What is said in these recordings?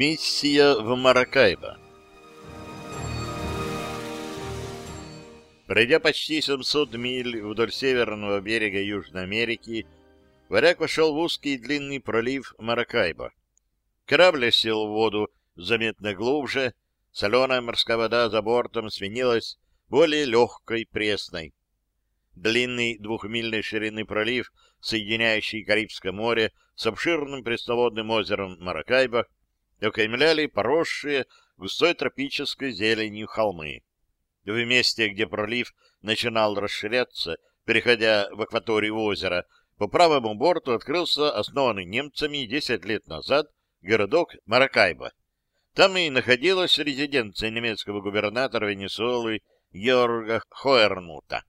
Миссия в Маракайбо Пройдя почти 700 миль вдоль северного берега Южной Америки, варяг вошел в узкий и длинный пролив Маракайбо. Корабль сел в воду заметно глубже, соленая морская вода за бортом сменилась более легкой пресной. Длинный двухмильной ширины пролив, соединяющий Карибское море с обширным пресноводным озером Маракайбо, окаймляли поросшие густой тропической зеленью холмы. В месте, где пролив начинал расширяться, переходя в акваторию озера, по правому борту открылся основанный немцами 10 лет назад городок Маракайбо. Там и находилась резиденция немецкого губернатора Венесуэлы Георга Хоернута.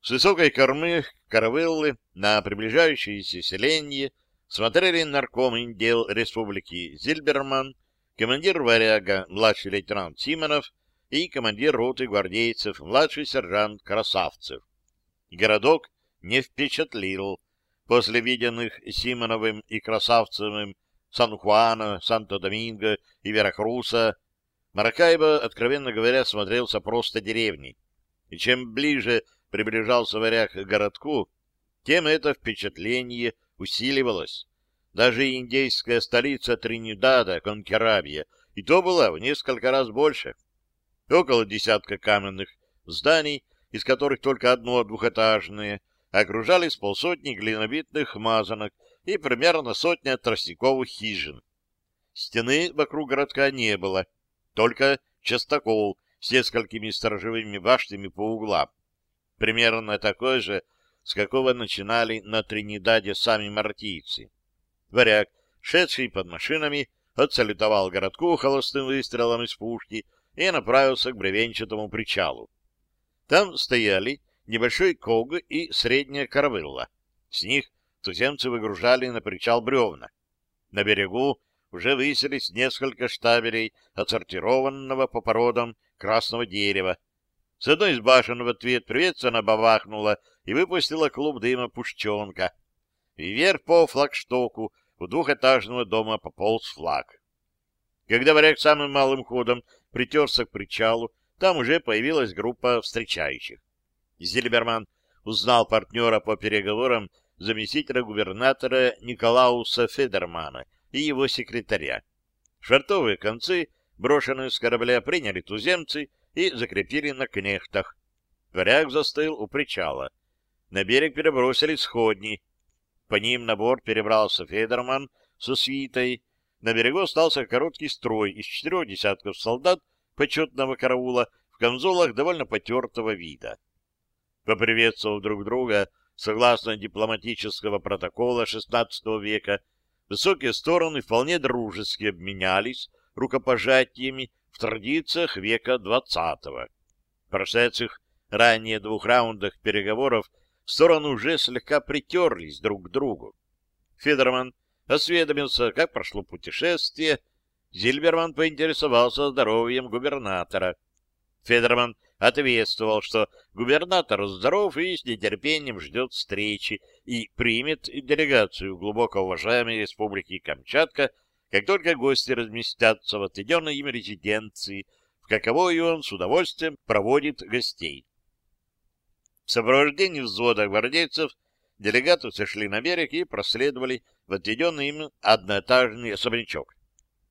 С высокой кормы каравеллы на приближающееся селение смотрели наркомы дел республики Зильберман, командир варяга, младший лейтенант Симонов и командир роты гвардейцев, младший сержант Красавцев. Городок не впечатлил. После виденных Симоновым и Красавцевым Сан-Хуана, Санто-Доминго и Веракруса, Маракайбо, откровенно говоря, смотрелся просто деревней. И чем ближе приближался варяг к городку, тем это впечатление усиливалось. Даже индейская столица Тринидада, Конкерабия, и то была в несколько раз больше. Около десятка каменных зданий, из которых только одно двухэтажное, окружали с полсотни глинобитных мазанок и примерно сотня тростниковых хижин. Стены вокруг городка не было, только частокол с несколькими сторожевыми башнями по углам. Примерно такой же с какого начинали на Тринидаде сами мартийцы. Варяг, шедший под машинами, отсалютовал городку холостым выстрелом из пушки и направился к бревенчатому причалу. Там стояли небольшой ког и средняя каравелла. С них туземцы выгружали на причал бревна. На берегу уже выселись несколько штабелей отсортированного по породам красного дерева, с одной из башен в ответ приветственно бабахнула и выпустила клуб дыма пушченка. И вверх по флагштоку у двухэтажного дома пополз флаг. Когда варяг самым малым ходом притерся к причалу, там уже появилась группа встречающих. Зильберман узнал партнера по переговорам заместителя губернатора Николауса Федермана и его секретаря. Швартовые концы, брошенные с корабля, приняли туземцы и закрепили на кнехтах. Варяг застыл у причала. На берег перебросили сходни. По ним на борт перебрался Федерман со свитой. На берегу остался короткий строй из четырех десятков солдат почетного караула в камзолах довольно потертого вида. Поприветствовав друг друга, согласно дипломатического протокола XVI века, высокие стороны вполне дружески обменялись рукопожатиями в традициях века XX. Прошедших ранее двух раундах переговоров стороны уже слегка притерлись друг к другу. Федерман осведомился, как прошло путешествие, Зильберман поинтересовался здоровьем губернатора. Федерман ответствовал, что губернатор здоров и с нетерпением ждет встречи и примет делегацию глубоко уважаемой республики Камчатка как только гости разместятся в отведенной им резиденции, в каковой он с удовольствием проводит гостей. В сопровождении взвода гвардейцев делегаты сошли на берег и проследовали в отведенный им одноэтажный особнячок.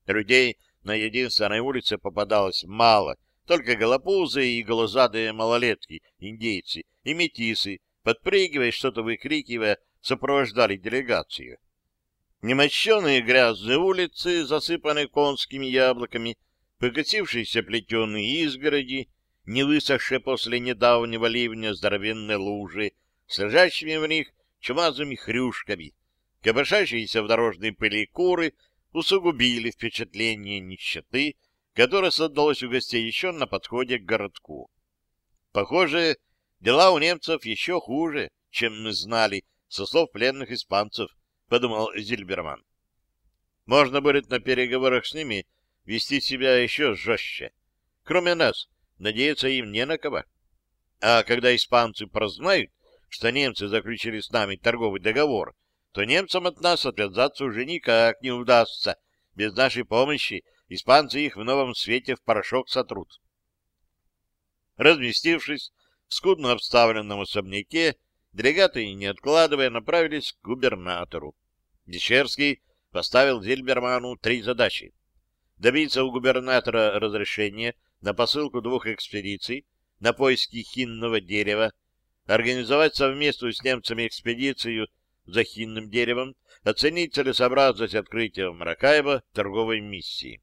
Людей на единственной улице попадалось мало, только голопузые и голозадые малолетки, индейцы и метисы, подпрыгивая что-то выкрикивая, сопровождали делегацию. Немощенные грязные улицы, засыпанные конскими яблоками, покосившиеся плетеные изгороди, не высохшие после недавнего ливня здоровенные лужи, с лежащими в них чумазыми хрюшками, копошащиеся в дорожной пыли куры усугубили впечатление нищеты, которое создалось у гостей еще на подходе к городку. Похоже, дела у немцев еще хуже, чем мы знали со слов пленных испанцев, подумал Зильберман. Можно будет на переговорах с ними вести себя еще жестче. Кроме нас, надеяться им не на кого. А когда испанцы прознают, что немцы заключили с нами торговый договор, то немцам от нас отвязаться уже никак не удастся, Без нашей помощи испанцы их в новом свете в порошок сотрут. Разместившись в скудно обставленном особняке, делегаты, не откладывая, направились к губернатору. Дещерский поставил Зильберману три задачи. Добиться у губернатора разрешения на посылку двух экспедиций на поиски хинного дерева, организовать совместную с немцами экспедицию за хинным деревом, оценить целесообразность открытия в Маракаево торговой миссии.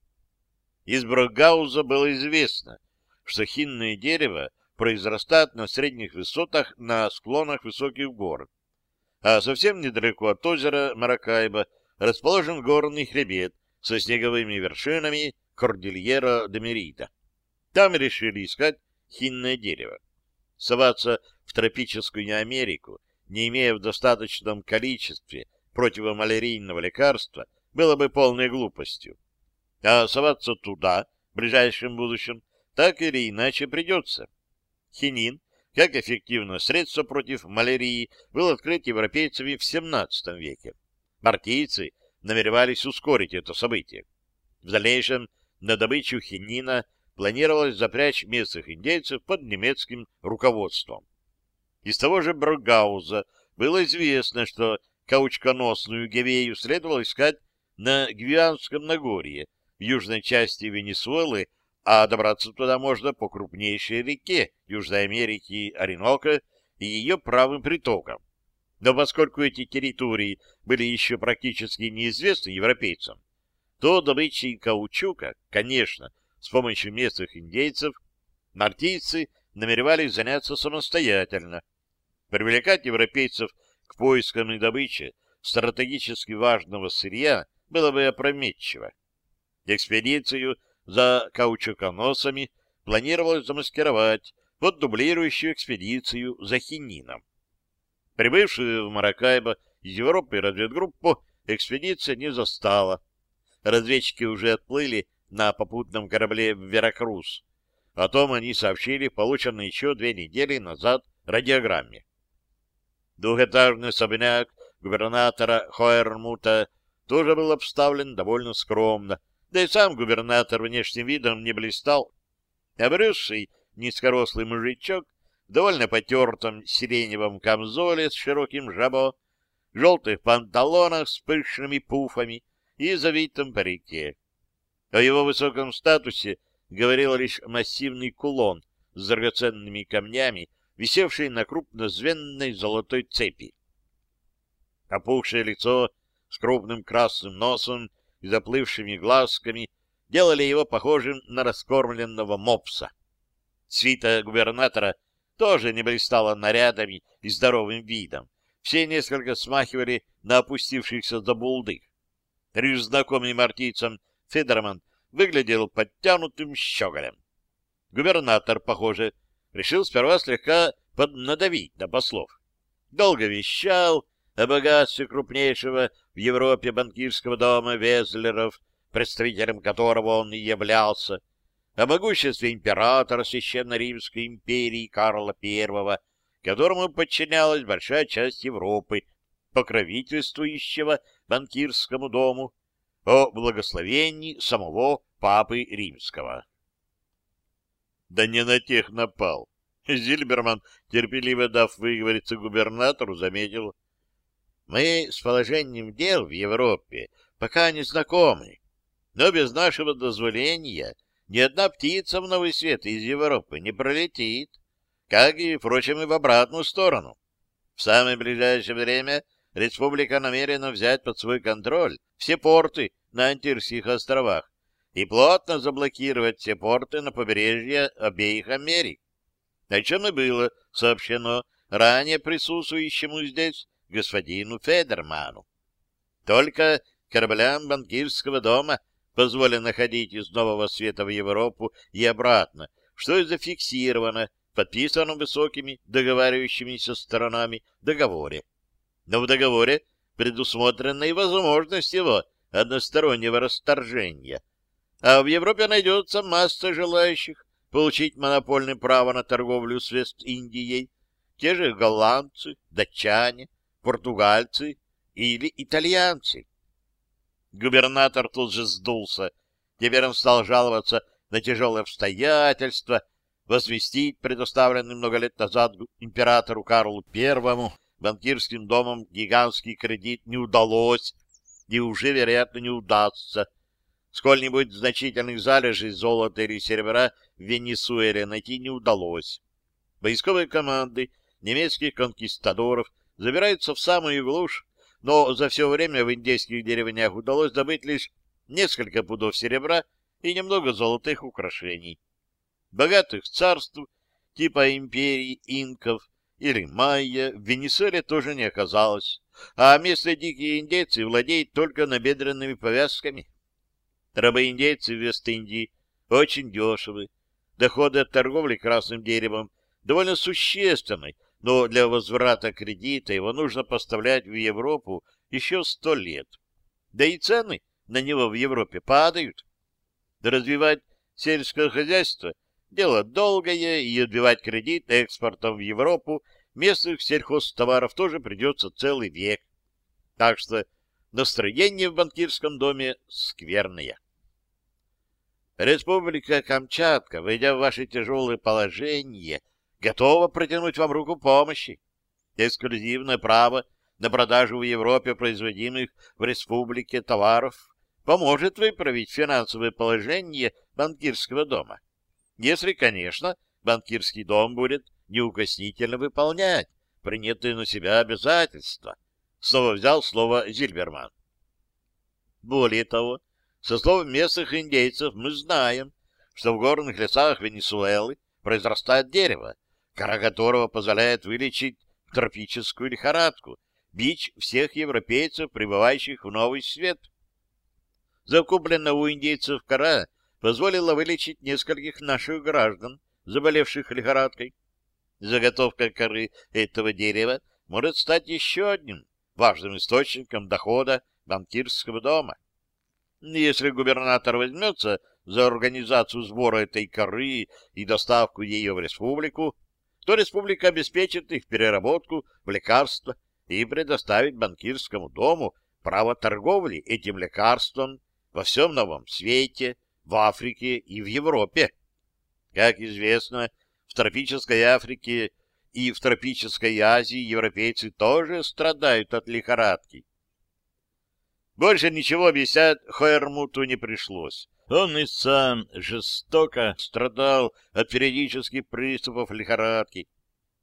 Из Брогауза было известно, что хинное дерево произрастает на средних высотах на склонах высоких гор, а совсем недалеко от озера Маракайба расположен горный хребет со снеговыми вершинами Кордильера де Мерида. Там решили искать хинное дерево. Соваться в тропическую Америку, не имея в достаточном количестве противомалярийного лекарства, было бы полной глупостью. А соваться туда в ближайшем будущем так или иначе придется. Хинин, как эффективное средство против малярии, был открыт европейцами в XVII веке. Мартийцы намеревались ускорить это событие. В дальнейшем на добычу хинина планировалось запрячь местных индейцев под немецким руководством. Из того же Брогауза было известно, что каучконосную гевею следовало искать на Гвианском Нагорье, в южной части Венесуэлы, а добраться туда можно по крупнейшей реке Южной Америки Оренока и ее правым притокам. Но поскольку эти территории были еще практически неизвестны европейцам, то добычей каучука, конечно, с помощью местных индейцев, мартийцы намеревались заняться самостоятельно. Привлекать европейцев к поискам и добыче стратегически важного сырья было бы опрометчиво. Экспедицию за каучуконосами планировалось замаскировать под дублирующую экспедицию за хинином. Прибывшую в Маракайбо из Европы разведгруппу экспедиция не застала. Разведчики уже отплыли на попутном корабле в Веракрус. О том они сообщили в полученной еще две недели назад радиограмме. Двухэтажный особняк губернатора Хоермута тоже был обставлен довольно скромно, да и сам губернатор внешним видом не блистал. Обрюзший низкорослый мужичок в довольно потертом сиреневом камзоле с широким жабо, желтых панталонах с пышными пуфами и завитом парике. О его высоком статусе говорил лишь массивный кулон с драгоценными камнями, висевший на крупнозвенной золотой цепи. Опухшее лицо с крупным красным носом и заплывшими глазками делали его похожим на раскормленного мопса. Свита губернатора тоже не блистала нарядами и здоровым видом. Все несколько смахивали на опустившихся забулдых. Лишь знакомый мартийцам Федерман выглядел подтянутым щеголем. Губернатор, похоже, решил сперва слегка поднадавить на послов. Долго вещал, о богатстве крупнейшего в Европе банкирского дома Везлеров, представителем которого он и являлся, о могуществе императора Священно-Римской империи Карла I, которому подчинялась большая часть Европы, покровительствующего банкирскому дому, о благословении самого Папы Римского. Да не на тех напал. Зильберман, терпеливо дав выговориться губернатору, заметил — мы с положением дел в Европе пока не знакомы, но без нашего дозволения ни одна птица в новый свет из Европы не пролетит, как и, впрочем, и в обратную сторону. В самое ближайшее время республика намерена взять под свой контроль все порты на Антирских островах и плотно заблокировать все порты на побережье обеих Америк, о чем и было сообщено ранее присутствующему здесь господину Федерману. Только кораблям банкирского дома позволено ходить из Нового Света в Европу и обратно, что и зафиксировано в высокими договаривающимися сторонами договоре. Но в договоре предусмотрена и возможность его одностороннего расторжения. А в Европе найдется масса желающих получить монопольное право на торговлю с Вест-Индией, те же голландцы, датчане, португальцы или итальянцы. Губернатор тут же сдулся. Теперь он стал жаловаться на тяжелые обстоятельства, возвестить предоставленный много лет назад императору Карлу Первому банкирским домом гигантский кредит не удалось и уже, вероятно, не удастся. Сколь-нибудь значительных залежей золота или серебра в Венесуэле найти не удалось. Войсковые команды немецких конкистадоров забираются в самую глушь, но за все время в индейских деревнях удалось добыть лишь несколько пудов серебра и немного золотых украшений. Богатых царств типа империи инков или майя в Венесуэле тоже не оказалось, а местные дикие индейцы владеют только набедренными повязками. Рабы-индейцы в Вест-Индии очень дешевы. Доходы от торговли красным деревом довольно существенны, но для возврата кредита его нужно поставлять в Европу еще сто лет. Да и цены на него в Европе падают. Развивать сельское хозяйство — Дело долгое, и отбивать кредит экспортом в Европу местных сельхозтоваров тоже придется целый век. Так что настроение в банкирском доме скверное. Республика Камчатка, войдя в ваше тяжелое положение, готова протянуть вам руку помощи. Эксклюзивное право на продажу в Европе производимых в республике товаров поможет выправить финансовое положение банкирского дома если, конечно, банкирский дом будет неукоснительно выполнять принятые на себя обязательства. Снова взял слово Зильберман. Более того, со слов местных индейцев мы знаем, что в горных лесах Венесуэлы произрастает дерево, кора которого позволяет вылечить тропическую лихорадку, бич всех европейцев, прибывающих в Новый Свет. Закупленная у индейцев кора позволила вылечить нескольких наших граждан, заболевших лихорадкой. Заготовка коры этого дерева может стать еще одним важным источником дохода банкирского дома. Если губернатор возьмется за организацию сбора этой коры и доставку ее в республику, то республика обеспечит их переработку в лекарства и предоставит банкирскому дому право торговли этим лекарством во всем новом свете, в Африке и в Европе. Как известно, в тропической Африке и в тропической Азии европейцы тоже страдают от лихорадки. Больше ничего объяснять Хойермуту не пришлось. Он и сам жестоко страдал от периодических приступов лихорадки.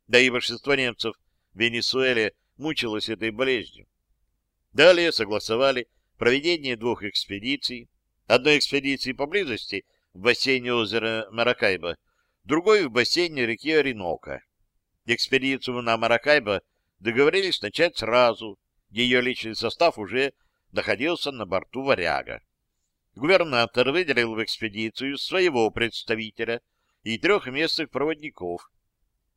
Да и большинство немцев в Венесуэле мучилось этой болезнью. Далее согласовали проведение двух экспедиций Одной экспедиции поблизости в бассейне озера Маракайба, другой в бассейне реки Оренока. Экспедицию на Маракайба договорились начать сразу. Ее личный состав уже находился на борту «Варяга». Губернатор выделил в экспедицию своего представителя и трех местных проводников.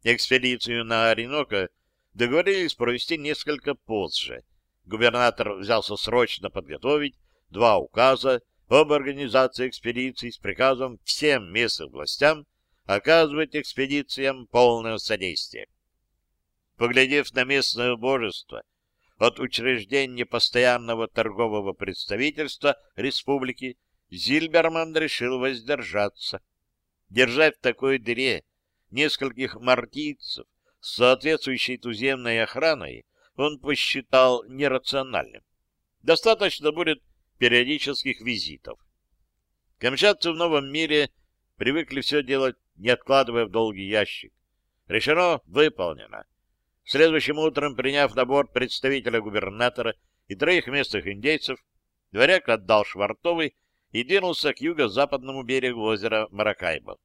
Экспедицию на Оренока договорились провести несколько позже. Губернатор взялся срочно подготовить два указа об организации экспедиций с приказом всем местным властям оказывать экспедициям полное содействие. Поглядев на местное божество, от учреждения постоянного торгового представительства республики Зильберман решил воздержаться. Держать в такой дыре нескольких мартийцев с соответствующей туземной охраной он посчитал нерациональным. Достаточно будет периодических визитов. Камчатцы в новом мире привыкли все делать, не откладывая в долгий ящик. Решено, выполнено. Следующим утром, приняв на борт представителя губернатора и троих местных индейцев, дворяк отдал Швартовый и двинулся к юго-западному берегу озера Маракайбо.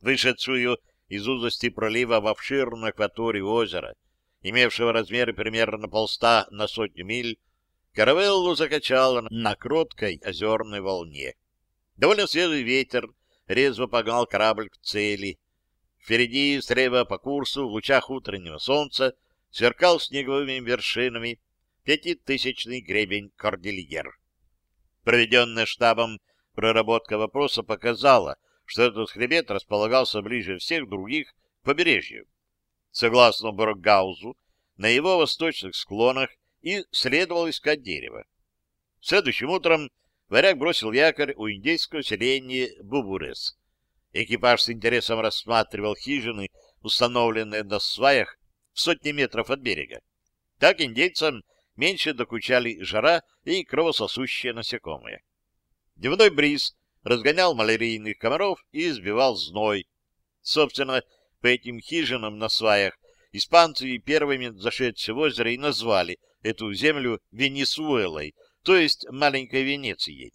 Вышедшую из узости пролива в обширную акваторию озера, имевшего размеры примерно полста на сотню миль, Каравеллу закачало на кроткой озерной волне. Довольно свежий ветер резво погнал корабль к цели. Впереди, слева по курсу, в лучах утреннего солнца, сверкал снеговыми вершинами пятитысячный гребень Кордильер. Проведенная штабом проработка вопроса показала, что этот хребет располагался ближе всех других к побережью. Согласно Боргаузу, на его восточных склонах и следовало искать дерево. Следующим утром варяг бросил якорь у индейского селения Бубурес. Экипаж с интересом рассматривал хижины, установленные на сваях в сотни метров от берега. Так индейцам меньше докучали жара и кровососущие насекомые. Дневной бриз разгонял малярийных комаров и избивал зной. Собственно, по этим хижинам на сваях испанцы первыми зашедшие в озеро и назвали эту землю Венесуэлой, то есть маленькой Венецией.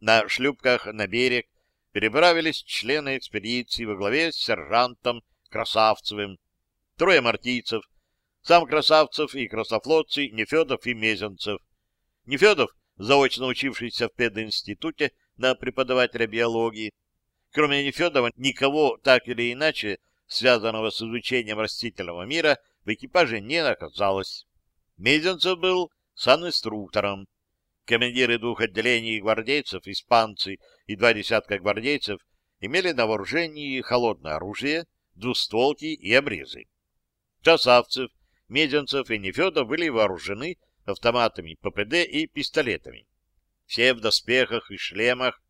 На шлюпках на берег переправились члены экспедиции во главе с сержантом Красавцевым, трое мартийцев, сам Красавцев и красофлотцы Нефедов и Мезенцев. Нефедов, заочно учившийся в пединституте на преподавателя биологии. Кроме Нефедова, никого так или иначе, связанного с изучением растительного мира, в экипаже не оказалось. Мезенцев был санинструктором. Командиры двух отделений гвардейцев, испанцы и два десятка гвардейцев имели на вооружении холодное оружие, двустволки и обрезы. Красавцев, Мезенцев и Нефедов были вооружены автоматами ППД и пистолетами. Все в доспехах и шлемах.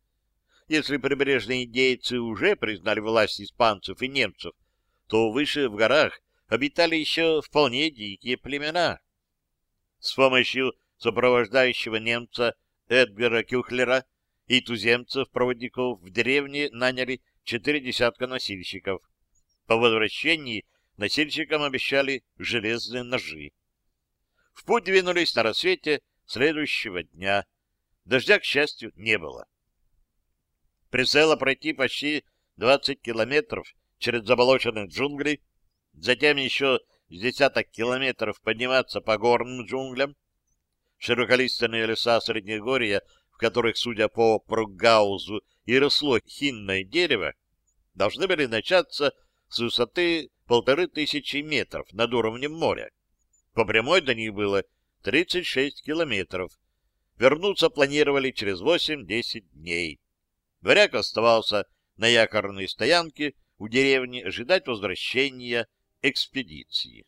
Если прибрежные индейцы уже признали власть испанцев и немцев, то выше в горах обитали еще вполне дикие племена. С помощью сопровождающего немца Эдгара Кюхлера и туземцев-проводников в деревне наняли четыре десятка носильщиков. По возвращении носильщикам обещали железные ножи. В путь двинулись на рассвете следующего дня. Дождя, к счастью, не было. Прицело пройти почти 20 километров через заболоченные джунгли, затем еще с десяток километров подниматься по горным джунглям. Широколиственные леса Среднегорья, в которых, судя по Пругаузу, и росло хинное дерево, должны были начаться с высоты полторы тысячи метров над уровнем моря. По прямой до них было 36 километров. Вернуться планировали через 8-10 дней. Варяг оставался на якорной стоянке у деревни ожидать возвращения экспедиции.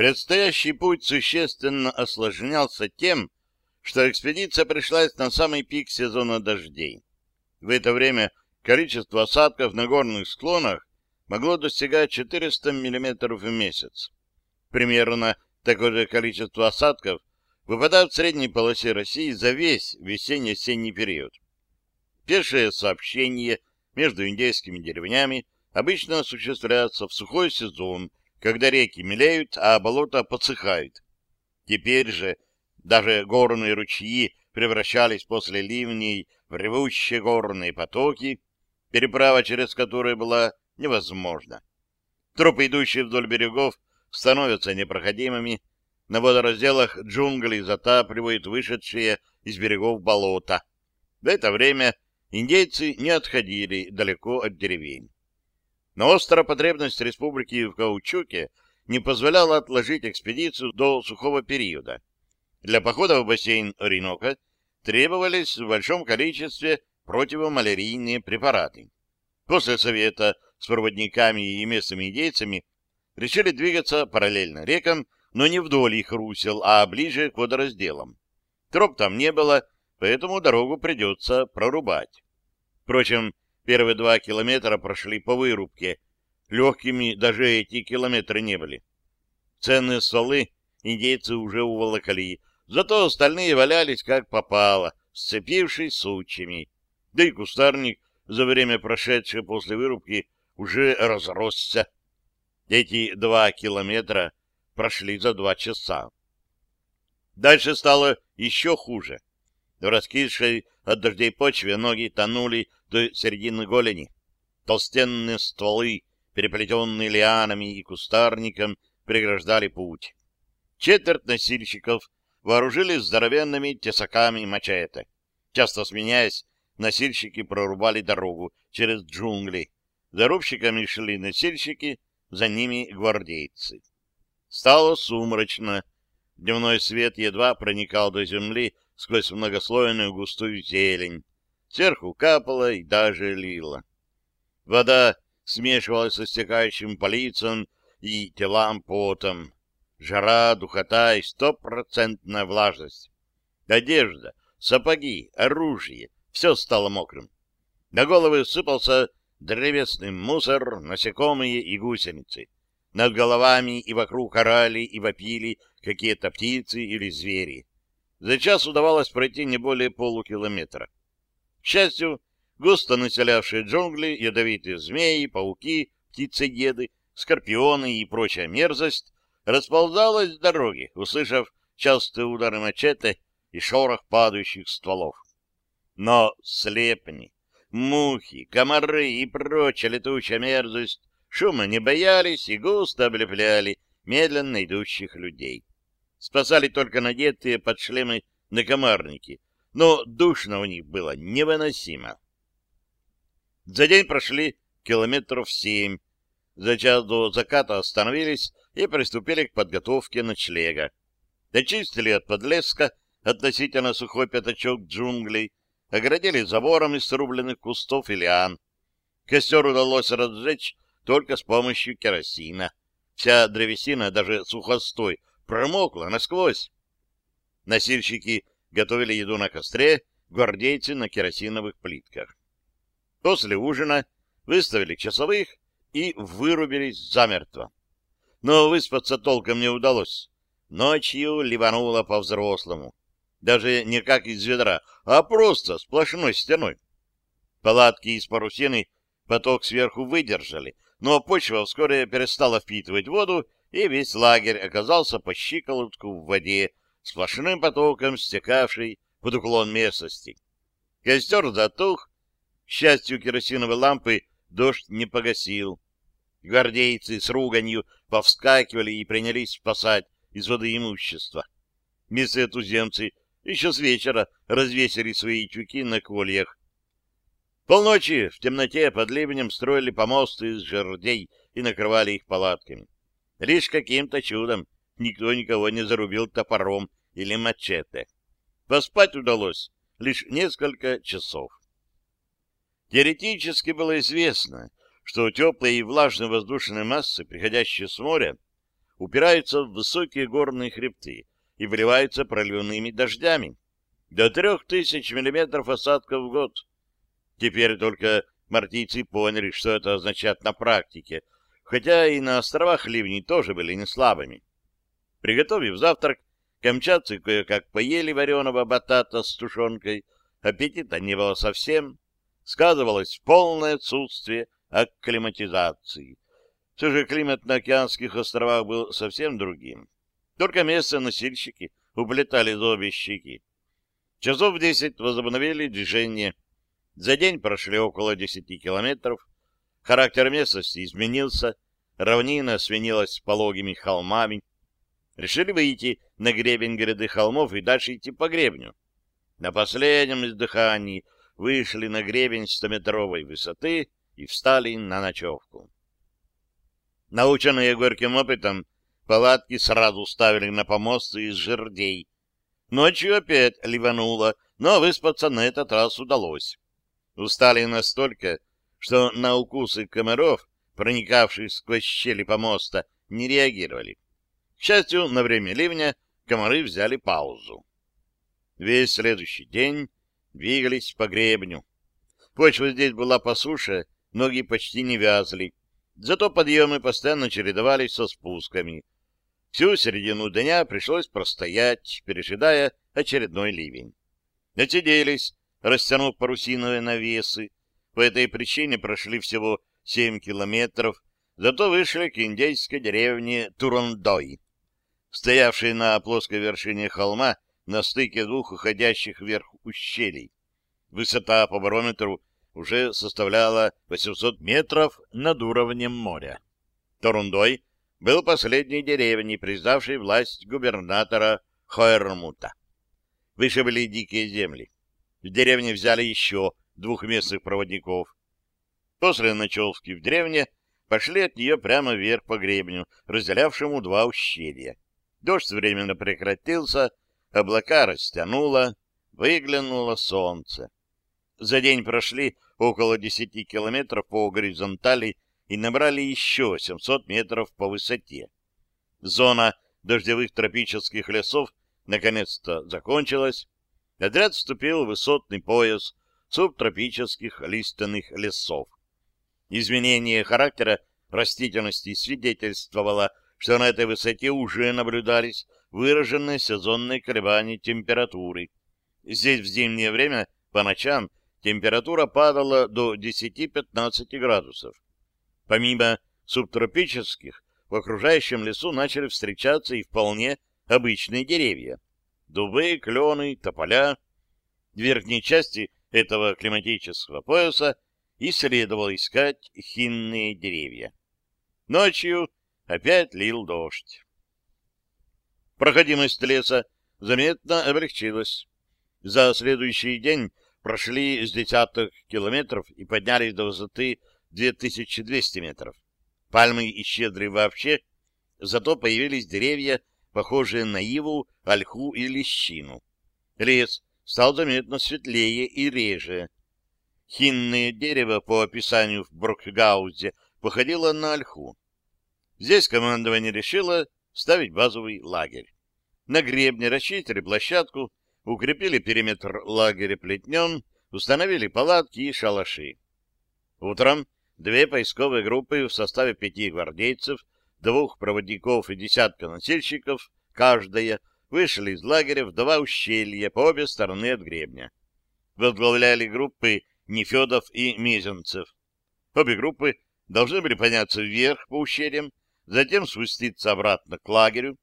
Предстоящий путь существенно осложнялся тем, что экспедиция пришлась на самый пик сезона дождей. В это время количество осадков на горных склонах могло достигать 400 мм в месяц. Примерно такое же количество осадков выпадает в средней полосе России за весь весенне-осенний период. Пешее сообщение между индейскими деревнями обычно осуществляется в сухой сезон когда реки мелеют, а болота подсыхают. Теперь же даже горные ручьи превращались после ливней в ревущие горные потоки, переправа через которые была невозможна. Тропы, идущие вдоль берегов, становятся непроходимыми, на водоразделах джунгли затапливают вышедшие из берегов болота. В это время индейцы не отходили далеко от деревень. Но острая потребность республики в каучуке не позволяла отложить экспедицию до сухого периода. Для похода в бассейн Оренока требовались в большом количестве противомалярийные препараты. После совета с проводниками и местными индейцами решили двигаться параллельно рекам, но не вдоль их русел, а ближе к водоразделам. Троп там не было, поэтому дорогу придется прорубать. Впрочем, Первые два километра прошли по вырубке. Легкими даже эти километры не были. Ценные стволы индейцы уже уволокали, зато остальные валялись как попало, сцепившись сучьями. Да и кустарник, за время прошедшее после вырубки, уже разросся. Эти два километра прошли за два часа. Дальше стало еще хуже. В раскисшей от дождей почве ноги тонули до середины голени. Толстенные стволы, переплетенные лианами и кустарником, преграждали путь. Четверть носильщиков вооружились здоровенными тесаками мачете. Часто сменяясь, носильщики прорубали дорогу через джунгли. За рубщиками шли носильщики, за ними гвардейцы. Стало сумрачно. Дневной свет едва проникал до земли сквозь многослойную густую зелень. Сверху капало и даже лило. Вода смешивалась со стекающим по лицам и телам потом. Жара, духота и стопроцентная влажность. Одежда, сапоги, оружие — все стало мокрым. На головы сыпался древесный мусор, насекомые и гусеницы. Над головами и вокруг орали и вопили какие-то птицы или звери. За час удавалось пройти не более полукилометра. К счастью, густо населявшие джунгли, ядовитые змеи, пауки, птицееды, скорпионы и прочая мерзость расползалась с дороги, услышав частые удары мачете и шорох падающих стволов. Но слепни, мухи, комары и прочая летучая мерзость шума не боялись и густо облепляли медленно идущих людей. Спасали только надетые под шлемы накомарники, но душно у них было невыносимо. За день прошли километров семь. За час до заката остановились и приступили к подготовке ночлега. Дочистили от подлеска относительно сухой пятачок джунглей, оградили забором из срубленных кустов и лиан. Костер удалось разжечь только с помощью керосина. Вся древесина, даже сухостой, промокла насквозь. Носильщики готовили еду на костре, гвардейцы на керосиновых плитках. После ужина выставили часовых и вырубились замертво. Но выспаться толком не удалось. Ночью ливануло по-взрослому. Даже не как из ведра, а просто сплошной стеной. Палатки из парусины поток сверху выдержали, но почва вскоре перестала впитывать воду, и весь лагерь оказался по щиколотку в воде, сплошным потоком стекавшей под уклон местности. Костер затух, к счастью, керосиновой лампы дождь не погасил. Гвардейцы с руганью повскакивали и принялись спасать из воды имущество. Местные туземцы еще с вечера развесили свои тюки на кольях. Полночи в темноте под ливнем строили помосты из жердей и накрывали их палатками. Лишь каким-то чудом никто никого не зарубил топором или мачете. Поспать удалось лишь несколько часов. Теоретически было известно, что теплые и влажные воздушные массы, приходящие с моря, упираются в высокие горные хребты и вливаются проливными дождями. До трех тысяч миллиметров осадков в год. Теперь только мартийцы поняли, что это означает на практике, хотя и на островах ливни тоже были не слабыми. Приготовив завтрак, камчатцы кое-как поели вареного батата с тушенкой, аппетита не было совсем, сказывалось полное отсутствие акклиматизации. Все же климат на океанских островах был совсем другим. Только местные носильщики уплетали за обе щеки. Часов в десять возобновили движение. За день прошли около десяти километров, Характер местности изменился, равнина свинилась пологими холмами. Решили выйти на гребень гряды холмов и дальше идти по гребню. На последнем издыхании вышли на гребень стометровой высоты и встали на ночевку. Наученные горьким опытом, палатки сразу ставили на помосты из жердей. Ночью опять ливануло, но выспаться на этот раз удалось. Устали настолько, что на укусы комаров, проникавших сквозь щели помоста, не реагировали. К счастью, на время ливня комары взяли паузу. Весь следующий день двигались по гребню. Почва здесь была по суше, ноги почти не вязли. Зато подъемы постоянно чередовались со спусками. Всю середину дня пришлось простоять, пережидая очередной ливень. Отсиделись, растянув парусиновые навесы, по этой причине прошли всего 7 километров, зато вышли к индейской деревне Турондой, стоявшей на плоской вершине холма на стыке двух уходящих вверх ущелий. Высота по барометру уже составляла 800 метров над уровнем моря. Торундой был последней деревней, признавшей власть губернатора Хоермута. Выше были дикие земли. В деревне взяли еще двух местных проводников. После ночевки в деревне пошли от нее прямо вверх по гребню, разделявшему два ущелья. Дождь временно прекратился, облака растянуло, выглянуло солнце. За день прошли около 10 километров по горизонтали и набрали еще 700 метров по высоте. Зона дождевых тропических лесов наконец-то закончилась. Отряд вступил в высотный пояс субтропических лиственных лесов. Изменение характера растительности свидетельствовало, что на этой высоте уже наблюдались выраженные сезонные колебания температуры. Здесь в зимнее время по ночам температура падала до 10-15 градусов. Помимо субтропических, в окружающем лесу начали встречаться и вполне обычные деревья. Дубы, клены, тополя. В верхней части этого климатического пояса и следовало искать хинные деревья. Ночью опять лил дождь. Проходимость леса заметно облегчилась. За следующий день прошли с десяток километров и поднялись до высоты 2200 метров. Пальмы исчезли вообще, зато появились деревья, похожие на иву, ольху и лещину. Лес стал заметно светлее и реже. Хинное дерево, по описанию в Брокгаузе, походило на ольху. Здесь командование решило ставить базовый лагерь. На гребне расчистили площадку, укрепили периметр лагеря плетнем, установили палатки и шалаши. Утром две поисковые группы в составе пяти гвардейцев, двух проводников и десятка носильщиков, каждая, вышли из лагеря в два ущелья по обе стороны от гребня. Возглавляли группы Нефедов и Мезенцев. Обе группы должны были подняться вверх по ущельям, затем спуститься обратно к лагерю.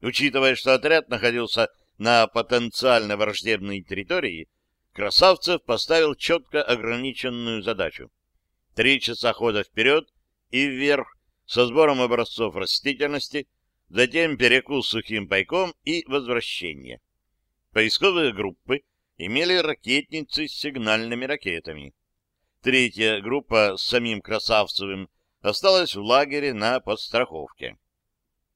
Учитывая, что отряд находился на потенциально враждебной территории, Красавцев поставил четко ограниченную задачу. Три часа хода вперед и вверх со сбором образцов растительности, затем перекус сухим пайком и возвращение. Поисковые группы имели ракетницы с сигнальными ракетами. Третья группа с самим Красавцевым осталась в лагере на подстраховке.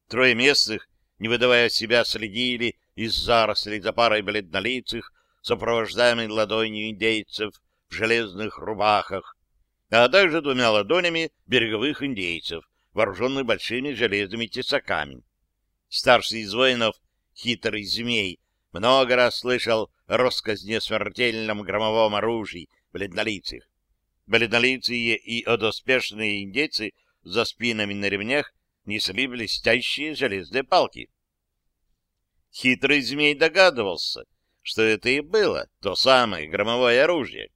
Трое местных, не выдавая себя, следили из зарослей за парой бледнолицых, сопровождаемой ладонью индейцев в железных рубахах, а также двумя ладонями береговых индейцев, вооруженных большими железными тесаками. Старший из воинов, хитрый змей, много раз слышал россказни о смертельном громовом оружии бледнолицых. Бледнолицые и одоспешные индейцы за спинами на ремнях несли блестящие железные палки. Хитрый змей догадывался, что это и было то самое громовое оружие.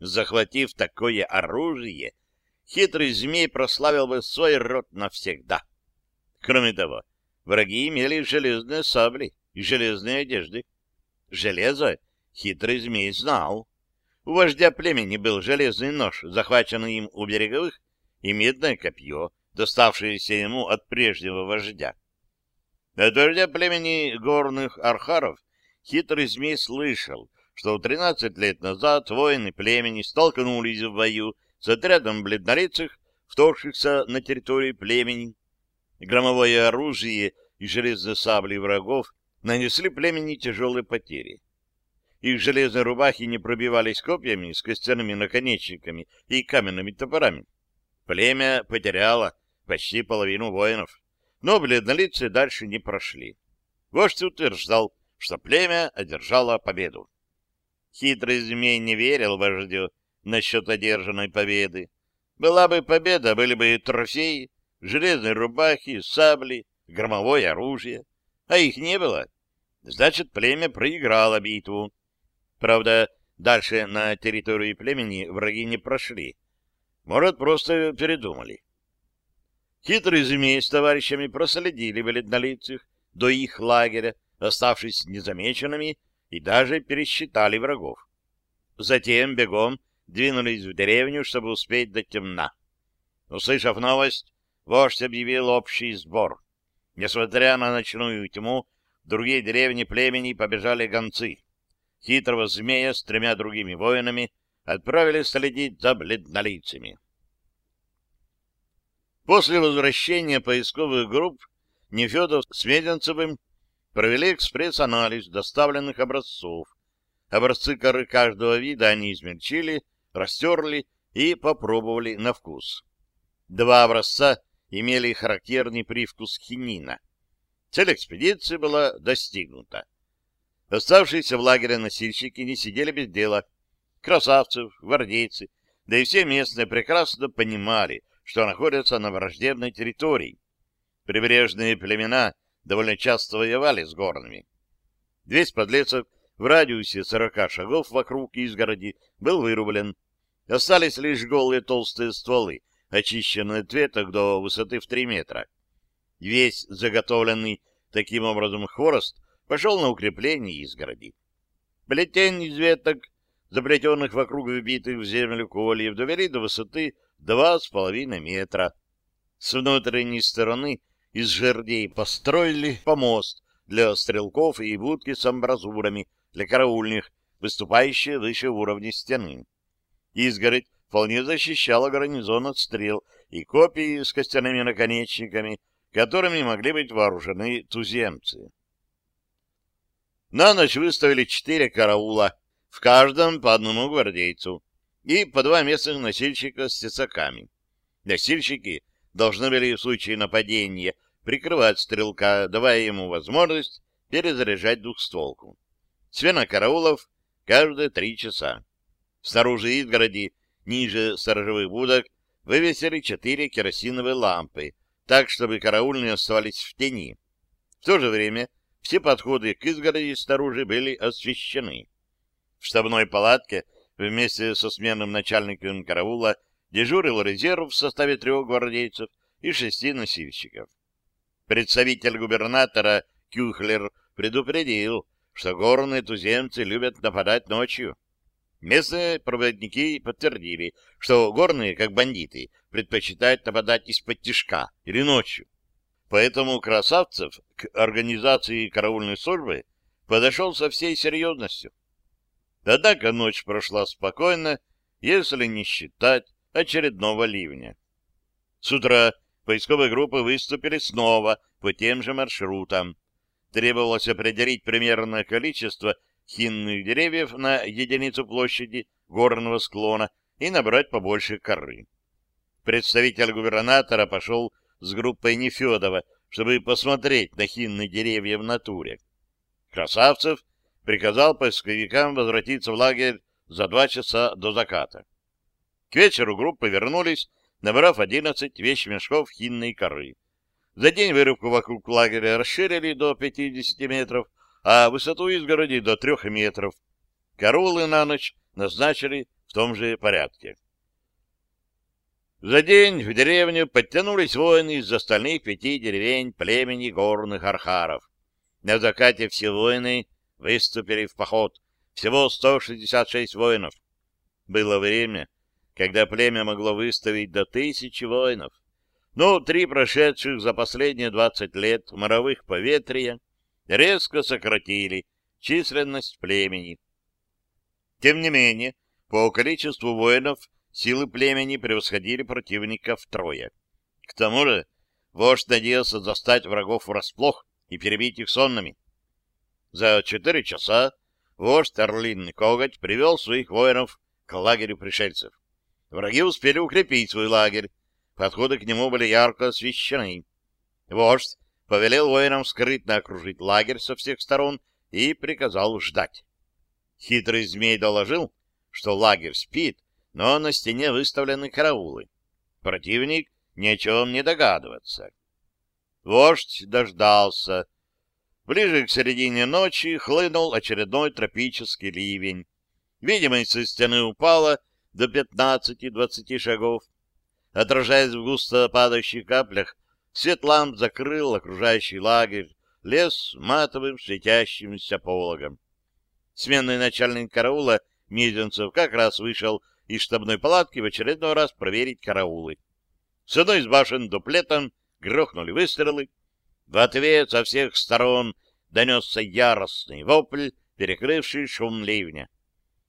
Захватив такое оружие, хитрый змей прославил бы свой род навсегда. Кроме того, враги имели железные сабли и железные одежды. Железо хитрый змей знал. У вождя племени был железный нож, захваченный им у береговых, и медное копье, доставшееся ему от прежнего вождя. От вождя племени горных архаров хитрый змей слышал, что 13 лет назад воины племени столкнулись в бою с отрядом бледнолицых, вторгшихся на территории племени. Громовое оружие и железные сабли врагов нанесли племени тяжелые потери. Их железные рубахи не пробивались копьями с костяными наконечниками и каменными топорами. Племя потеряло почти половину воинов, но бледнолицы дальше не прошли. Вождь утверждал, что племя одержало победу. Хитрый змей не верил вождю насчет одержанной победы. Была бы победа, были бы и трофеи, железные рубахи, сабли, громовое оружие а их не было. Значит, племя проиграло битву. Правда, дальше на территории племени враги не прошли. Может, просто передумали. Хитрые змеи с товарищами проследили бледнолицых до их лагеря, оставшись незамеченными, и даже пересчитали врагов. Затем бегом двинулись в деревню, чтобы успеть до темна. Услышав новость, вождь объявил общий сбор. Несмотря на ночную тьму, в другие деревни племени побежали гонцы. Хитрого змея с тремя другими воинами отправили следить за бледнолицами. После возвращения поисковых групп Нефедов с Меденцевым провели экспресс-анализ доставленных образцов. Образцы коры каждого вида они измельчили, растерли и попробовали на вкус. Два образца имели характерный привкус хинина. Цель экспедиции была достигнута. Оставшиеся в лагере носильщики не сидели без дела. Красавцев, гвардейцы, да и все местные прекрасно понимали, что находятся на враждебной территории. Прибрежные племена довольно часто воевали с горными. Весь подлецов в радиусе сорока шагов вокруг изгороди был вырублен. Остались лишь голые толстые стволы, очищенные от веток до высоты в три метра. Весь заготовленный таким образом хворост пошел на укрепление изгороди. Плетень из веток, заплетенных вокруг вбитых в землю кольев, довели до высоты два с половиной метра. С внутренней стороны из жердей построили помост для стрелков и будки с амбразурами для караульных, выступающие выше уровня стены. Изгородь вполне защищала гарнизон от стрел и копий с костяными наконечниками, которыми могли быть вооружены туземцы. На ночь выставили четыре караула, в каждом по одному гвардейцу, и по два местных носильщика с тесаками. Носильщики должны были в случае нападения прикрывать стрелка, давая ему возможность перезаряжать двухстволку. Смена караулов каждые три часа. Снаружи изгороди, ниже сторожевых будок, вывесили четыре керосиновые лампы, так, чтобы караульные оставались в тени. В то же время все подходы к изгороди снаружи были освещены. В штабной палатке вместе со сменным начальником караула дежурил резерв в составе трех гвардейцев и шести носильщиков. Представитель губернатора Кюхлер предупредил, что горные туземцы любят нападать ночью. Местные проводники подтвердили, что горные, как бандиты, предпочитают нападать из-под тишка или ночью. Поэтому Красавцев к организации караульной службы подошел со всей серьезностью. Однако ночь прошла спокойно, если не считать очередного ливня. С утра поисковые группы выступили снова по тем же маршрутам. Требовалось определить примерное количество хинных деревьев на единицу площади горного склона и набрать побольше коры. Представитель губернатора пошел с группой Нефедова, чтобы посмотреть на хинные деревья в натуре. Красавцев приказал поисковикам возвратиться в лагерь за два часа до заката. К вечеру группы вернулись, набрав 11 вещмешков хинной коры. За день вырубку вокруг лагеря расширили до 50 метров, а высоту изгороди до 3 метров. Караулы на ночь назначили в том же порядке. За день в деревню подтянулись воины из остальных пяти деревень племени горных архаров. На закате все воины выступили в поход. Всего 166 воинов. Было время, когда племя могло выставить до тысячи воинов. Но три прошедших за последние 20 лет моровых поветрия резко сократили численность племени. Тем не менее, по количеству воинов силы племени превосходили противника втрое. К тому же, вождь надеялся застать врагов врасплох и перебить их сонными. За четыре часа вождь Орлин Коготь привел своих воинов к лагерю пришельцев. Враги успели укрепить свой лагерь, подходы к нему были ярко освещены. Вождь повелел воинам скрытно окружить лагерь со всех сторон и приказал ждать. Хитрый змей доложил, что лагерь спит, но на стене выставлены караулы. Противник ни о чем не догадывается. Вождь дождался, Ближе к середине ночи хлынул очередной тропический ливень. Видимость со стены упала до 15-20 шагов. Отражаясь в густо падающих каплях, свет ламп закрыл окружающий лагерь, лес матовым светящимся пологом. Сменный начальник караула Мизинцев как раз вышел из штабной палатки в очередной раз проверить караулы. С одной из башен дуплетом грохнули выстрелы, в ответ со всех сторон донесся яростный вопль, перекрывший шум ливня.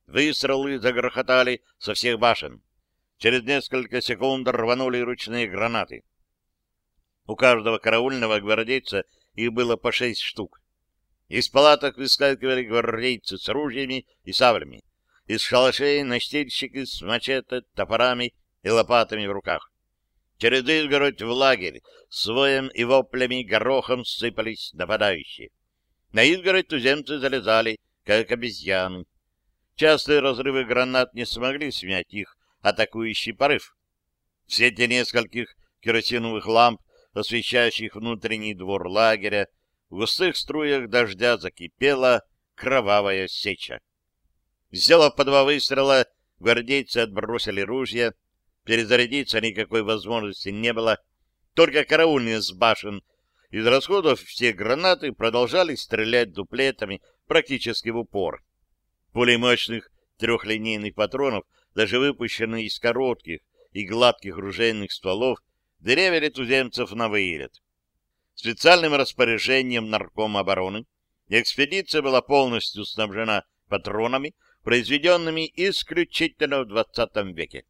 Выстрелы загрохотали со всех башен. Через несколько секунд рванули ручные гранаты. У каждого караульного гвардейца их было по шесть штук. Из палаток выскакивали гвардейцы с ружьями и саблями. Из шалашей настильщики с мачете, топорами и лопатами в руках. Через изгородь в лагерь с воем и воплями горохом сыпались нападающие. На изгородь туземцы залезали, как обезьяны. Частые разрывы гранат не смогли смять их атакующий порыв. В свете нескольких керосиновых ламп, освещающих внутренний двор лагеря, в густых струях дождя закипела кровавая сеча. Сделав по два выстрела, гвардейцы отбросили ружья. Перезарядиться никакой возможности не было. Только караульные с башен из расходов все гранаты продолжали стрелять дуплетами практически в упор. Пули мощных трехлинейных патронов, даже выпущенные из коротких и гладких ружейных стволов, деревья туземцев на вылет. Специальным распоряжением наркома обороны экспедиция была полностью снабжена патронами, произведенными исключительно в 20 веке.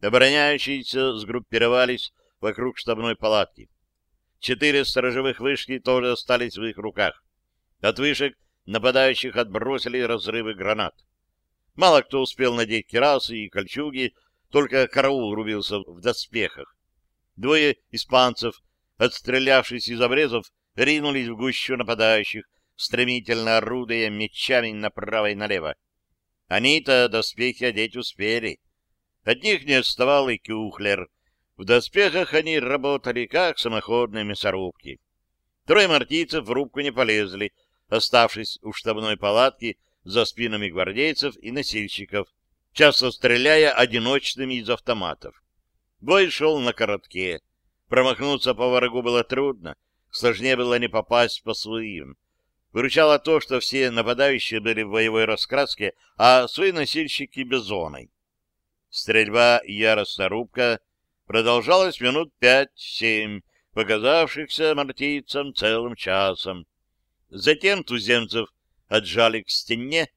Обороняющиеся сгруппировались вокруг штабной палатки. Четыре сторожевых вышки тоже остались в их руках. От вышек нападающих отбросили разрывы гранат. Мало кто успел надеть кирасы и кольчуги, только караул рубился в доспехах. Двое испанцев отстрелявшись из обрезов, ринулись в гущу нападающих, стремительно орудуя мечами направо и налево. Они-то доспехи одеть успели. От них не отставал и Кюхлер. В доспехах они работали, как самоходные мясорубки. Трое мартийцев в рубку не полезли, оставшись у штабной палатки за спинами гвардейцев и носильщиков, часто стреляя одиночными из автоматов. Бой шел на коротке. Промахнуться по врагу было трудно, сложнее было не попасть по своим. Выручало то, что все нападающие были в боевой раскраске, а свои носильщики бизоной. Стрельба и яростная рубка продолжалась минут пять-семь, показавшихся мартийцам целым часом. Затем туземцев отжали к стене,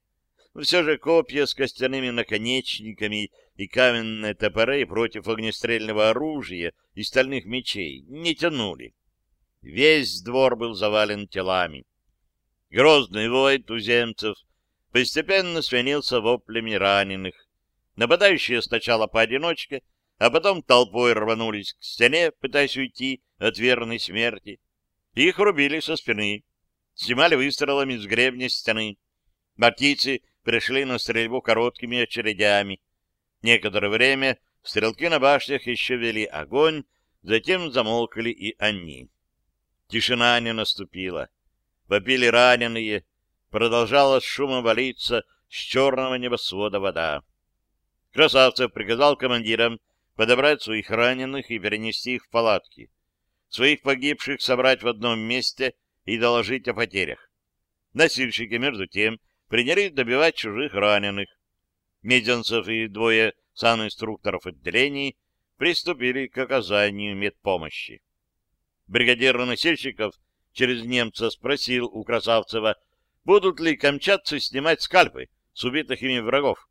все же копья с костяными наконечниками и каменные топоры против огнестрельного оружия и стальных мечей не тянули. Весь двор был завален телами. Грозный вой туземцев постепенно сменился воплями раненых. Нападающие сначала поодиночке, а потом толпой рванулись к стене, пытаясь уйти от верной смерти. Их рубили со спины, снимали выстрелами с гребня стены. Мартийцы пришли на стрельбу короткими очередями. Некоторое время стрелки на башнях еще вели огонь, затем замолкли и они. Тишина не наступила. Попили раненые, продолжала с шумом валиться с черного небосвода вода. Красавцев приказал командирам подобрать своих раненых и перенести их в палатки. Своих погибших собрать в одном месте и доложить о потерях. Носильщики, между тем, принялись добивать чужих раненых. Меденцев и двое санинструкторов отделений приступили к оказанию медпомощи. Бригадир носильщиков через немца спросил у Красавцева, будут ли камчатцы снимать скальпы с убитых ими врагов.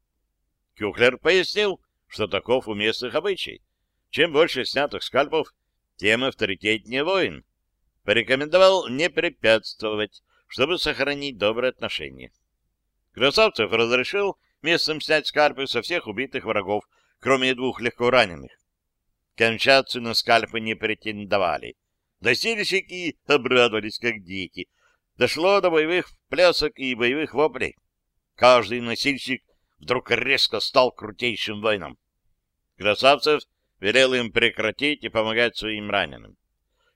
Кюхлер пояснил, что таков у местных обычай. Чем больше снятых скальпов, тем авторитетнее воин. Порекомендовал не препятствовать, чтобы сохранить добрые отношения. Красавцев разрешил местным снять скальпы со всех убитых врагов, кроме двух легко раненых. Камчатцы на скальпы не претендовали. Достильщики обрадовались, как дети. Дошло до боевых плясок и боевых воплей. Каждый носильщик вдруг резко стал крутейшим воином. Красавцев велел им прекратить и помогать своим раненым.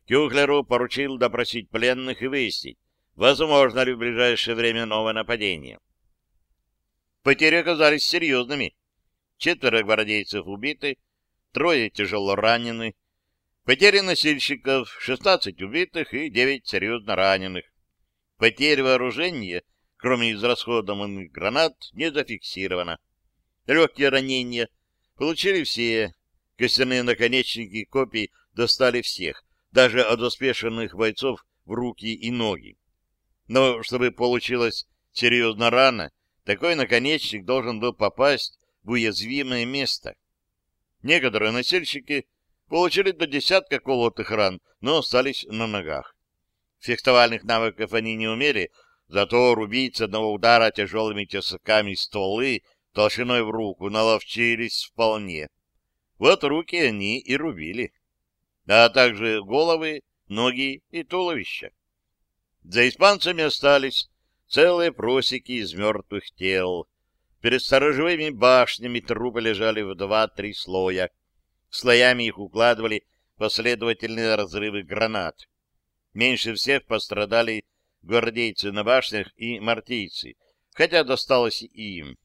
Кюхлеру поручил допросить пленных и выяснить, возможно ли в ближайшее время новое нападение. Потери оказались серьезными. Четверо гвардейцев убиты, трое тяжело ранены. Потери носильщиков — 16 убитых и 9 серьезно раненых. Потерь вооружения, кроме израсходованных гранат, не зафиксировано. Легкие ранения получили все. Костяные наконечники копий достали всех, даже одоспешенных бойцов в руки и ноги. Но чтобы получилось серьезно рано, такой наконечник должен был попасть в уязвимое место. Некоторые носильщики получили до десятка колотых ран, но остались на ногах. Фехтовальных навыков они не умели, зато рубить с одного удара тяжелыми тесаками стволы толщиной в руку наловчились вполне. Вот руки они и рубили, а также головы, ноги и туловища. За испанцами остались целые просеки из мертвых тел. Перед сторожевыми башнями трупы лежали в два-три слоя. Слоями их укладывали последовательные разрывы гранат. Меньше всех пострадали гвардейцы на башнях и мартийцы, хотя досталось и им.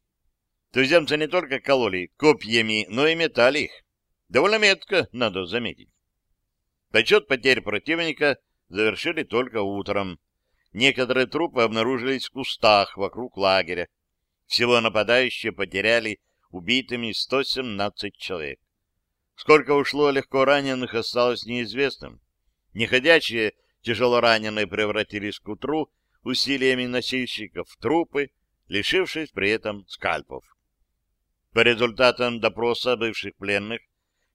Туземцы не только кололи копьями, но и метали их. Довольно метко, надо заметить. Подсчет потерь противника завершили только утром. Некоторые трупы обнаружились в кустах вокруг лагеря. Всего нападающие потеряли убитыми 117 человек. Сколько ушло легко раненых, осталось неизвестным. Неходячие тяжело раненые превратились к утру усилиями носильщиков в трупы, лишившись при этом скальпов. По результатам допроса бывших пленных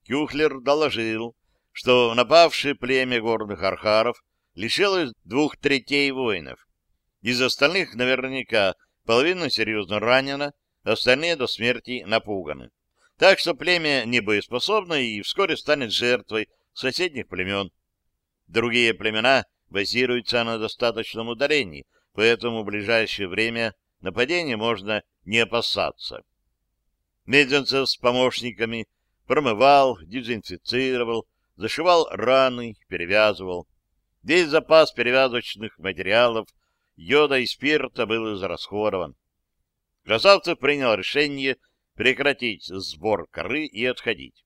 Кюхлер доложил, что напавшее племя горных архаров лишилось двух третей воинов. Из остальных наверняка половина серьезно ранена, остальные до смерти напуганы. Так что племя не боеспособно и вскоре станет жертвой соседних племен. Другие племена базируются на достаточном удалении, поэтому в ближайшее время нападения можно не опасаться. Медведцев с помощниками промывал, дезинфицировал, зашивал раны, перевязывал. Весь запас перевязочных материалов, йода и спирта был израсходован. Красавцев принял решение прекратить сбор коры и отходить.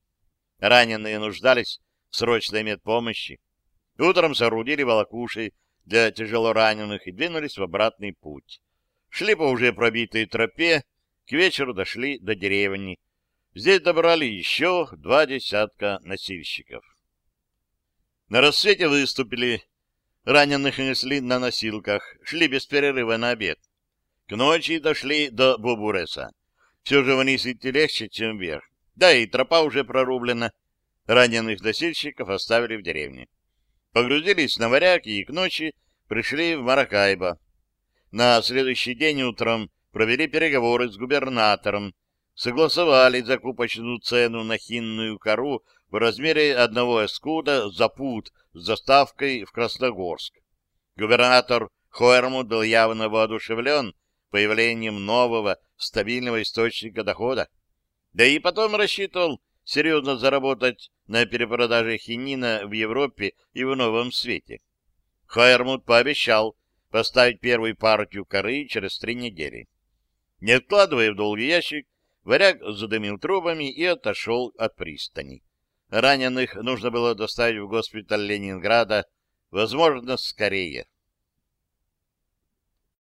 Раненые нуждались в срочной медпомощи. Утром соорудили волокуши для тяжелораненых и двинулись в обратный путь. Шли по уже пробитой тропе, к вечеру дошли до деревни. Здесь добрали еще два десятка носильщиков. На рассвете выступили. Раненых несли на носилках, шли без перерыва на обед. К ночи дошли до Бубуреса. Все же вниз идти легче, чем вверх. Да и тропа уже прорублена. Раненых носильщиков оставили в деревне. Погрузились на варяг и к ночи пришли в Маракайбо. На следующий день утром провели переговоры с губернатором, согласовали закупочную цену на хинную кору в размере одного эскуда за пут с заставкой в Красногорск. Губернатор Хоермут был явно воодушевлен появлением нового стабильного источника дохода. Да и потом рассчитывал серьезно заработать на перепродаже хинина в Европе и в Новом Свете. Хайермут пообещал поставить первую партию коры через три недели. Не откладывая в долгий ящик, варяг задымил трубами и отошел от пристани. Раненых нужно было доставить в госпиталь Ленинграда, возможно, скорее.